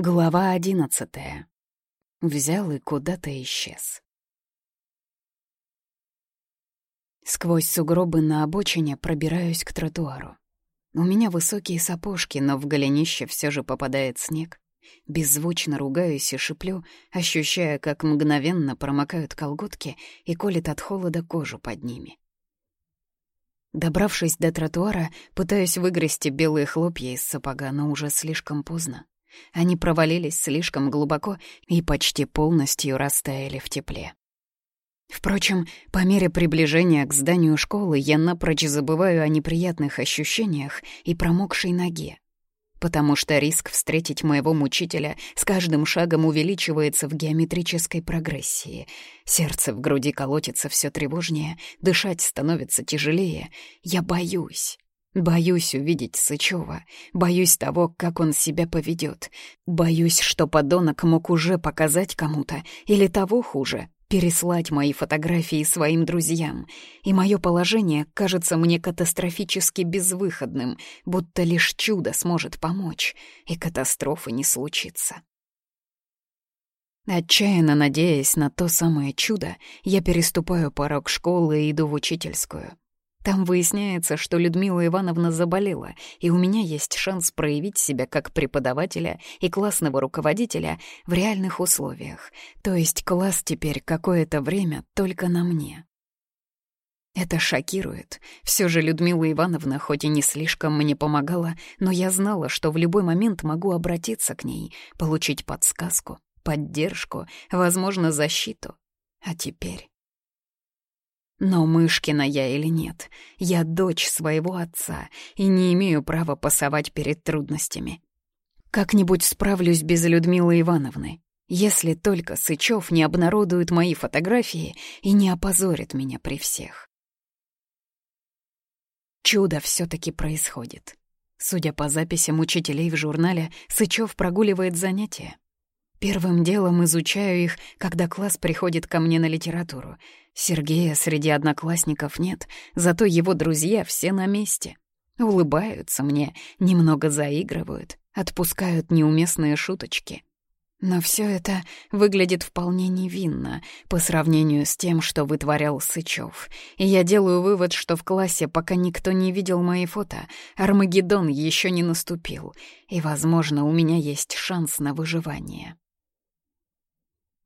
Глава одиннадцатая. Взял и куда-то исчез. Сквозь сугробы на обочине пробираюсь к тротуару. У меня высокие сапожки, но в голенище все же попадает снег. Беззвучно ругаюсь и шиплю, ощущая, как мгновенно промокают колготки и колет от холода кожу под ними. Добравшись до тротуара, пытаюсь выгрести белые хлопья из сапога, но уже слишком поздно. Они провалились слишком глубоко и почти полностью растаяли в тепле. Впрочем, по мере приближения к зданию школы я напрочь забываю о неприятных ощущениях и промокшей ноге, потому что риск встретить моего мучителя с каждым шагом увеличивается в геометрической прогрессии. Сердце в груди колотится все тревожнее, дышать становится тяжелее. Я боюсь. Боюсь увидеть Сычева, боюсь того, как он себя поведет, боюсь, что подонок мог уже показать кому-то, или того хуже, переслать мои фотографии своим друзьям, и мое положение кажется мне катастрофически безвыходным, будто лишь чудо сможет помочь, и катастрофы не случится. Отчаянно надеясь на то самое чудо, я переступаю порог школы и иду в учительскую. Там выясняется, что Людмила Ивановна заболела, и у меня есть шанс проявить себя как преподавателя и классного руководителя в реальных условиях. То есть класс теперь какое-то время только на мне. Это шокирует. Все же Людмила Ивановна хоть и не слишком мне помогала, но я знала, что в любой момент могу обратиться к ней, получить подсказку, поддержку, возможно, защиту. А теперь... Но Мышкина я или нет, я дочь своего отца и не имею права пасовать перед трудностями. Как-нибудь справлюсь без Людмилы Ивановны, если только Сычев не обнародует мои фотографии и не опозорит меня при всех. Чудо все-таки происходит. Судя по записям учителей в журнале, Сычев прогуливает занятия. Первым делом изучаю их, когда класс приходит ко мне на литературу. Сергея среди одноклассников нет, зато его друзья все на месте. Улыбаются мне, немного заигрывают, отпускают неуместные шуточки. Но все это выглядит вполне невинно по сравнению с тем, что вытворял Сычев. И я делаю вывод, что в классе пока никто не видел мои фото, Армагеддон еще не наступил, и, возможно, у меня есть шанс на выживание.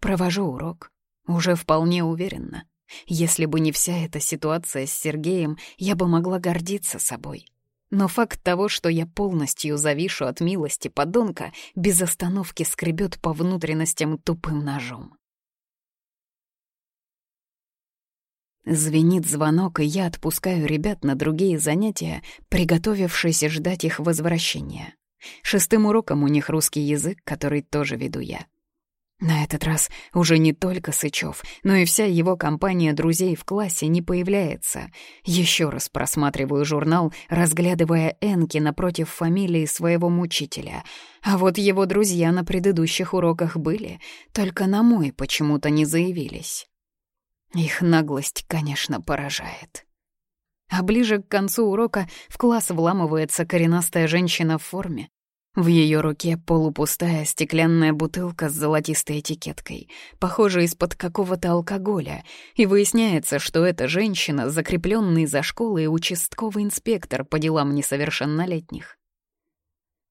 Провожу урок. Уже вполне уверенно. Если бы не вся эта ситуация с Сергеем, я бы могла гордиться собой. Но факт того, что я полностью завишу от милости подонка, без остановки скребет по внутренностям тупым ножом. Звенит звонок, и я отпускаю ребят на другие занятия, приготовившись ждать их возвращения. Шестым уроком у них русский язык, который тоже веду я. На этот раз уже не только Сычев, но и вся его компания друзей в классе не появляется. Еще раз просматриваю журнал, разглядывая Энки напротив фамилии своего мучителя. А вот его друзья на предыдущих уроках были, только на мой почему-то не заявились. Их наглость, конечно, поражает. А ближе к концу урока в класс вламывается коренастая женщина в форме. В ее руке полупустая стеклянная бутылка с золотистой этикеткой, похожая из-под какого-то алкоголя, и выясняется, что эта женщина, закрепленный за школой участковый инспектор по делам несовершеннолетних.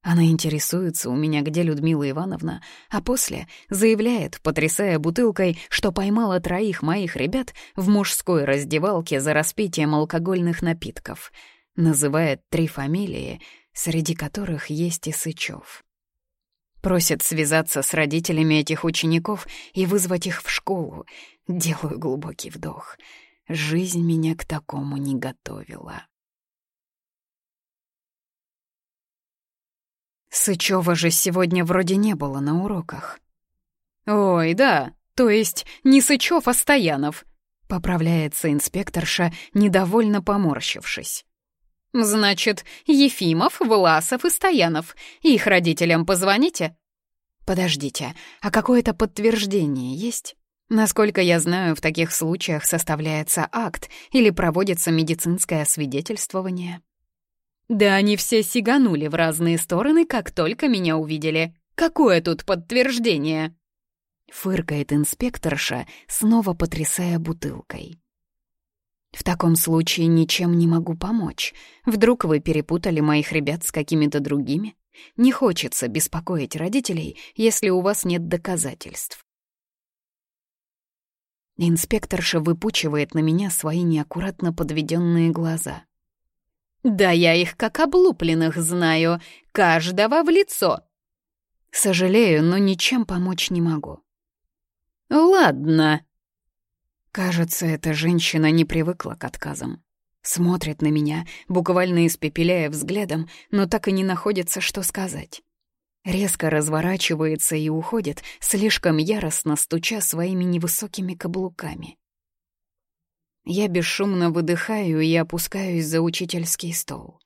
Она интересуется у меня, где Людмила Ивановна, а после заявляет, потрясая бутылкой, что поймала троих моих ребят в мужской раздевалке за распитием алкогольных напитков. Называет три фамилии — среди которых есть и Сычев. Просят связаться с родителями этих учеников и вызвать их в школу. Делаю глубокий вдох. Жизнь меня к такому не готовила. Сычева же сегодня вроде не было на уроках. «Ой, да, то есть не Сычев, а Стоянов», — поправляется инспекторша, недовольно поморщившись. «Значит, Ефимов, Власов и Стоянов. Их родителям позвоните?» «Подождите, а какое-то подтверждение есть?» Насколько я знаю, в таких случаях составляется акт или проводится медицинское освидетельствование. Да они все сиганули в разные стороны, как только меня увидели. Какое тут подтверждение?» Фыркает инспекторша, снова потрясая бутылкой. «В таком случае ничем не могу помочь. Вдруг вы перепутали моих ребят с какими-то другими? Не хочется беспокоить родителей, если у вас нет доказательств». Инспекторша выпучивает на меня свои неаккуратно подведенные глаза. «Да я их как облупленных знаю, каждого в лицо!» «Сожалею, но ничем помочь не могу». «Ладно». Кажется, эта женщина не привыкла к отказам. Смотрит на меня, буквально испепеляя взглядом, но так и не находится, что сказать. Резко разворачивается и уходит, слишком яростно стуча своими невысокими каблуками. Я бесшумно выдыхаю и опускаюсь за учительский стол.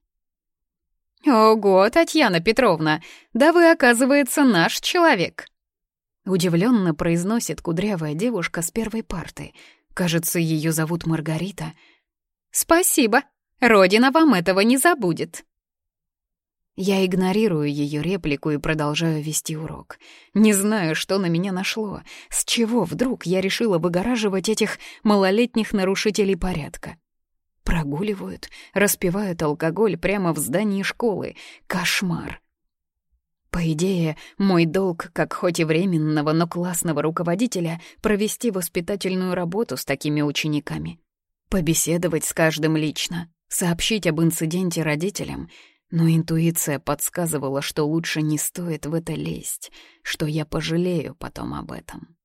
«Ого, Татьяна Петровна, да вы, оказывается, наш человек!» Удивленно произносит кудрявая девушка с первой парты. Кажется, ее зовут Маргарита. «Спасибо. Родина вам этого не забудет». Я игнорирую ее реплику и продолжаю вести урок. Не знаю, что на меня нашло. С чего вдруг я решила выгораживать этих малолетних нарушителей порядка? Прогуливают, распивают алкоголь прямо в здании школы. Кошмар. По идее, мой долг, как хоть и временного, но классного руководителя, провести воспитательную работу с такими учениками. Побеседовать с каждым лично, сообщить об инциденте родителям. Но интуиция подсказывала, что лучше не стоит в это лезть, что я пожалею потом об этом.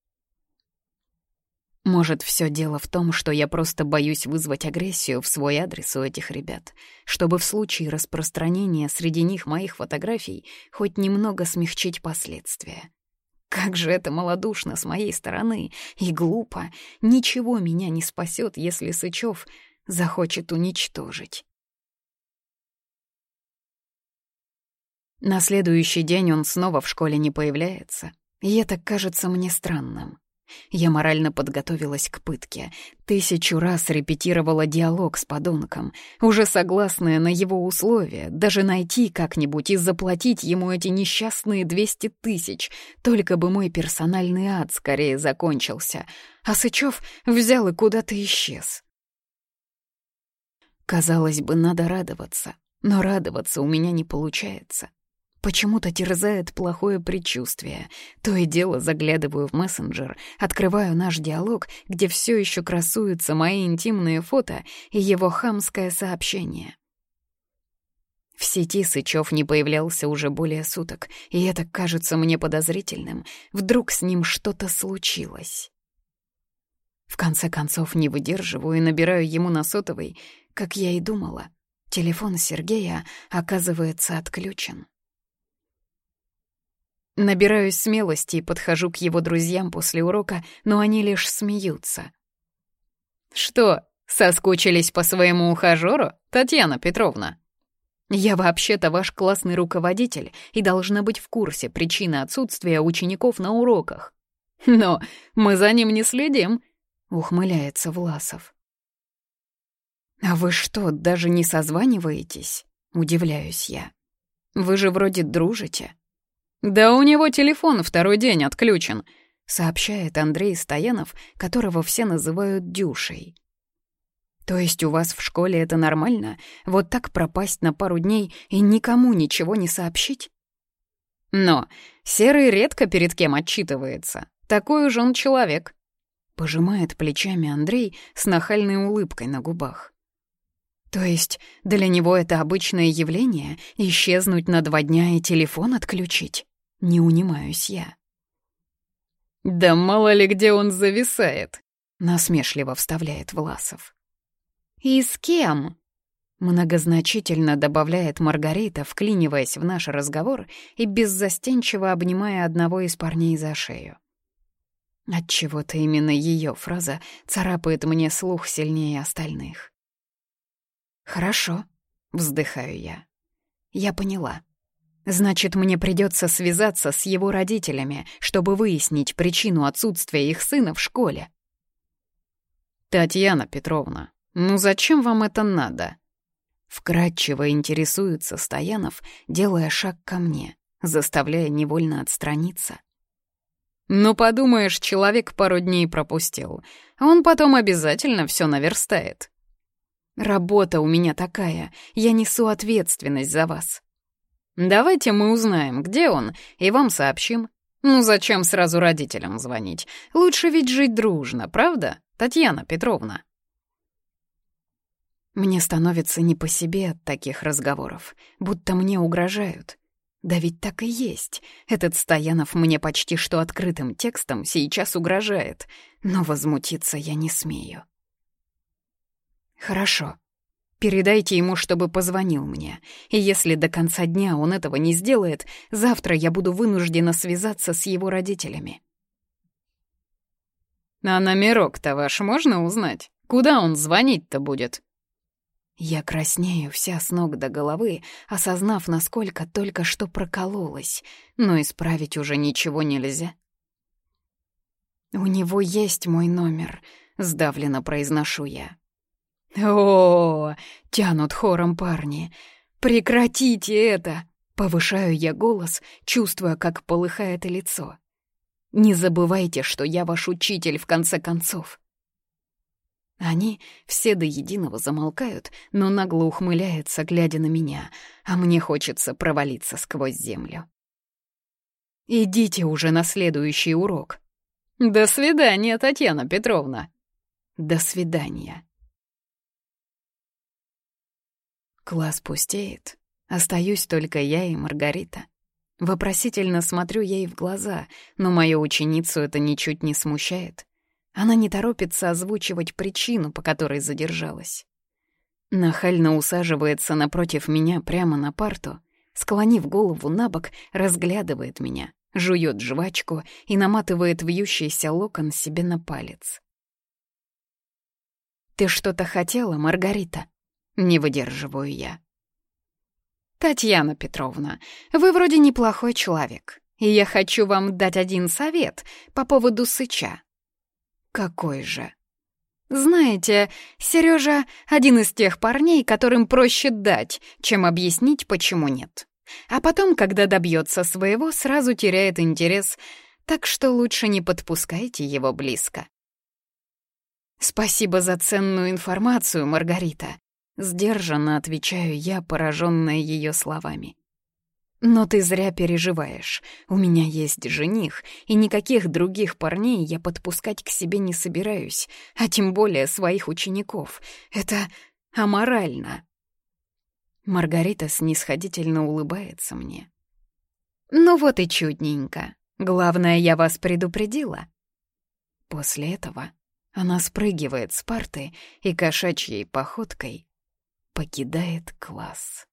Может, все дело в том, что я просто боюсь вызвать агрессию в свой адрес у этих ребят, чтобы в случае распространения среди них моих фотографий хоть немного смягчить последствия. Как же это малодушно с моей стороны и глупо. Ничего меня не спасет, если Сычев захочет уничтожить. На следующий день он снова в школе не появляется, и это кажется мне странным. Я морально подготовилась к пытке. Тысячу раз репетировала диалог с подонком, уже согласная на его условия, даже найти как-нибудь и заплатить ему эти несчастные двести тысяч, только бы мой персональный ад скорее закончился, а Сычев взял и куда-то исчез. Казалось бы, надо радоваться, но радоваться у меня не получается. Почему-то терзает плохое предчувствие. То и дело заглядываю в мессенджер, открываю наш диалог, где все еще красуются мои интимные фото и его хамское сообщение. В сети Сычев не появлялся уже более суток, и это кажется мне подозрительным. Вдруг с ним что-то случилось. В конце концов не выдерживаю и набираю ему на сотовый, как я и думала. Телефон Сергея оказывается отключен. Набираюсь смелости и подхожу к его друзьям после урока, но они лишь смеются. «Что, соскучились по своему ухажёру, Татьяна Петровна?» «Я вообще-то ваш классный руководитель и должна быть в курсе причины отсутствия учеников на уроках». «Но мы за ним не следим», — ухмыляется Власов. «А вы что, даже не созваниваетесь?» — удивляюсь я. «Вы же вроде дружите». «Да у него телефон второй день отключен», — сообщает Андрей Стоянов, которого все называют Дюшей. «То есть у вас в школе это нормально? Вот так пропасть на пару дней и никому ничего не сообщить?» «Но Серый редко перед кем отчитывается. Такой уж он человек», — пожимает плечами Андрей с нахальной улыбкой на губах. То есть для него это обычное явление — исчезнуть на два дня и телефон отключить? Не унимаюсь я. «Да мало ли где он зависает», — насмешливо вставляет Власов. «И с кем?» Многозначительно добавляет Маргарита, вклиниваясь в наш разговор и беззастенчиво обнимая одного из парней за шею. Отчего-то именно ее фраза царапает мне слух сильнее остальных. «Хорошо», — вздыхаю я. «Я поняла. Значит, мне придется связаться с его родителями, чтобы выяснить причину отсутствия их сына в школе. «Татьяна Петровна, ну зачем вам это надо?» Вкратчиво интересуется Стоянов, делая шаг ко мне. заставляя невольно отстраниться. «Ну, подумаешь, человек пару дней пропустил, он потом обязательно все наверстает. Работа у меня такая, я несу ответственность за вас. Давайте мы узнаем, где он, и вам сообщим. Ну зачем сразу родителям звонить? Лучше ведь жить дружно, правда, Татьяна Петровна?» Мне становится не по себе от таких разговоров, будто мне угрожают. Да ведь так и есть. Этот Стоянов мне почти что открытым текстом сейчас угрожает, но возмутиться я не смею. Хорошо. Передайте ему, чтобы позвонил мне. И если до конца дня он этого не сделает, завтра я буду вынуждена связаться с его родителями. А номерок-то ваш можно узнать? Куда он звонить-то будет? Я краснею вся с ног до головы, осознав, насколько только что прокололась, но исправить уже ничего нельзя. «У него есть мой номер», — сдавленно произношу я. «О, тянут хором парни. Прекратите это!» Повышаю я голос, чувствуя, как полыхает лицо. «Не забывайте, что я ваш учитель, в конце концов. Они все до единого замолкают, но нагло ухмыляются, глядя на меня, а мне хочется провалиться сквозь землю. «Идите уже на следующий урок». «До свидания, Татьяна Петровна». «До свидания». Класс пустеет. Остаюсь только я и Маргарита. Вопросительно смотрю ей в глаза, но мою ученицу это ничуть не смущает. Она не торопится озвучивать причину, по которой задержалась. Нахально усаживается напротив меня прямо на парту, склонив голову на бок, разглядывает меня, жует жвачку и наматывает вьющийся локон себе на палец. «Ты что-то хотела, Маргарита?» Не выдерживаю я. «Татьяна Петровна, вы вроде неплохой человек, и я хочу вам дать один совет по поводу сыча. Какой же? Знаете, Сережа один из тех парней, которым проще дать, чем объяснить, почему нет. А потом, когда добьется своего, сразу теряет интерес, так что лучше не подпускайте его близко. Спасибо за ценную информацию, Маргарита. Сдержанно отвечаю я, пораженная ее словами. Но ты зря переживаешь. У меня есть жених, и никаких других парней я подпускать к себе не собираюсь, а тем более своих учеников. Это аморально. Маргарита снисходительно улыбается мне. Ну вот и чудненько. Главное, я вас предупредила. После этого она спрыгивает с парты и кошачьей походкой покидает класс.